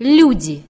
люди.